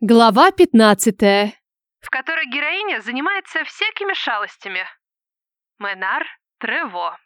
Глава 15. в которой героиня занимается всякими шалостями. Менар Трево.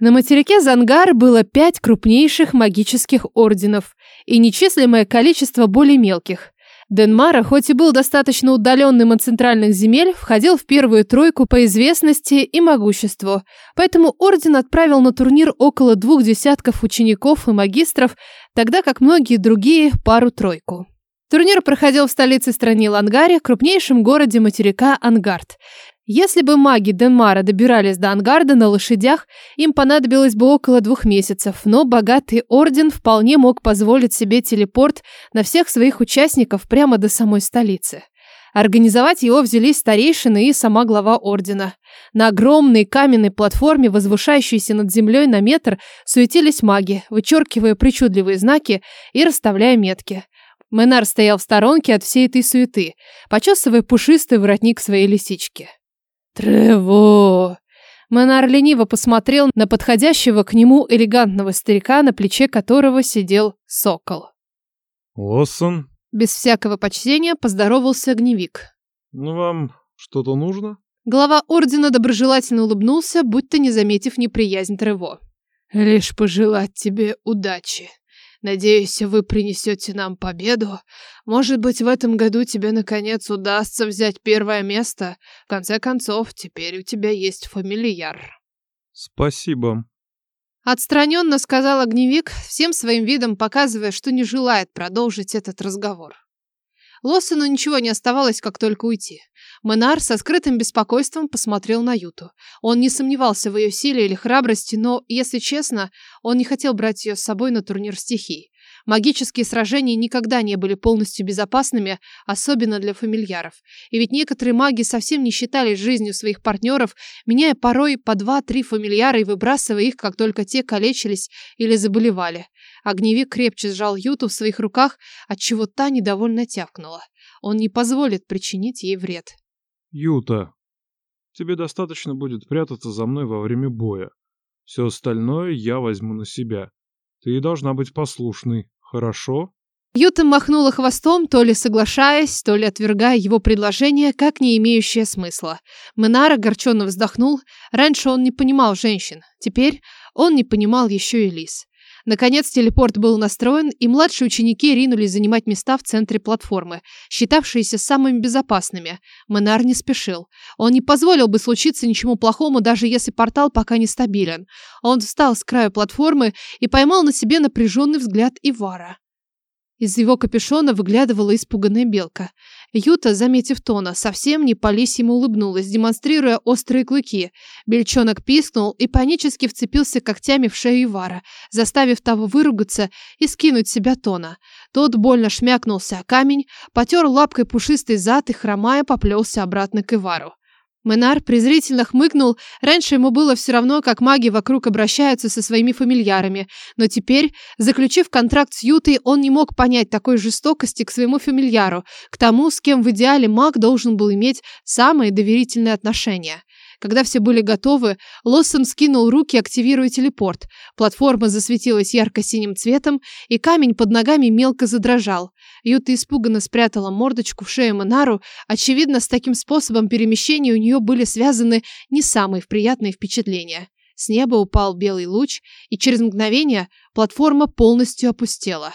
На материке Зангар было пять крупнейших магических орденов и нечислимое количество более мелких. Денмара, хоть и был достаточно удаленным от центральных земель, входил в первую тройку по известности и могуществу, поэтому орден отправил на турнир около двух десятков учеников и магистров, тогда как многие другие – пару-тройку. Турнир проходил в столице страны Лангаре, крупнейшем городе материка Ангард. Если бы маги Денмара добирались до Ангарда на лошадях, им понадобилось бы около двух месяцев, но богатый орден вполне мог позволить себе телепорт на всех своих участников прямо до самой столицы. Организовать его взялись старейшины и сама глава ордена. На огромной каменной платформе, возвышающейся над землей на метр, суетились маги, вычеркивая причудливые знаки и расставляя метки. Менар стоял в сторонке от всей этой суеты, почесывая пушистый воротник своей лисички. «Трево!» Менар лениво посмотрел на подходящего к нему элегантного старика, на плече которого сидел сокол. Лоссон, Без всякого почтения поздоровался огневик. ну вам что-то нужно? Глава ордена доброжелательно улыбнулся, будто не заметив неприязнь Трево. «Лишь пожелать тебе удачи. Надеюсь, вы принесете нам победу. Может быть, в этом году тебе, наконец, удастся взять первое место. В конце концов, теперь у тебя есть фамильяр». Спасибо. Отстраненно сказал огневик, всем своим видом показывая, что не желает продолжить этот разговор. Лоссону ничего не оставалось, как только уйти. Менар со скрытым беспокойством посмотрел на Юту. Он не сомневался в ее силе или храбрости, но, если честно, он не хотел брать ее с собой на турнир стихий. Магические сражения никогда не были полностью безопасными, особенно для фамильяров. И ведь некоторые маги совсем не считались жизнью своих партнеров, меняя порой по два-три фамильяра и выбрасывая их, как только те калечились или заболевали. Огневик крепче сжал Юту в своих руках, отчего та недовольно тявкнула. Он не позволит причинить ей вред. Юта, тебе достаточно будет прятаться за мной во время боя. Все остальное я возьму на себя. Ты должна быть послушной, хорошо? Юта махнула хвостом, то ли соглашаясь, то ли отвергая его предложение, как не имеющее смысла. Менар огорченно вздохнул. Раньше он не понимал женщин. Теперь он не понимал еще и лис. Наконец телепорт был настроен, и младшие ученики ринулись занимать места в центре платформы, считавшиеся самыми безопасными. Менар не спешил. Он не позволил бы случиться ничему плохому, даже если портал пока не стабилен. Он встал с краю платформы и поймал на себе напряженный взгляд Ивара. Из его капюшона выглядывала испуганная белка. Юта, заметив Тона, совсем не по ему улыбнулась, демонстрируя острые клыки. Бельчонок пискнул и панически вцепился когтями в шею Ивара, заставив того выругаться и скинуть себя Тона. Тот больно шмякнулся о камень, потер лапкой пушистый зад и, хромая, поплелся обратно к Ивару. Менар презрительно хмыкнул, раньше ему было все равно, как маги вокруг обращаются со своими фамильярами, но теперь, заключив контракт с Ютой, он не мог понять такой жестокости к своему фамильяру, к тому, с кем в идеале маг должен был иметь самые доверительные отношения. Когда все были готовы, Лоссон скинул руки, активируя телепорт. Платформа засветилась ярко-синим цветом, и камень под ногами мелко задрожал. Юта испуганно спрятала мордочку в шею Монару. Очевидно, с таким способом перемещения у нее были связаны не самые приятные впечатления. С неба упал белый луч, и через мгновение платформа полностью опустела.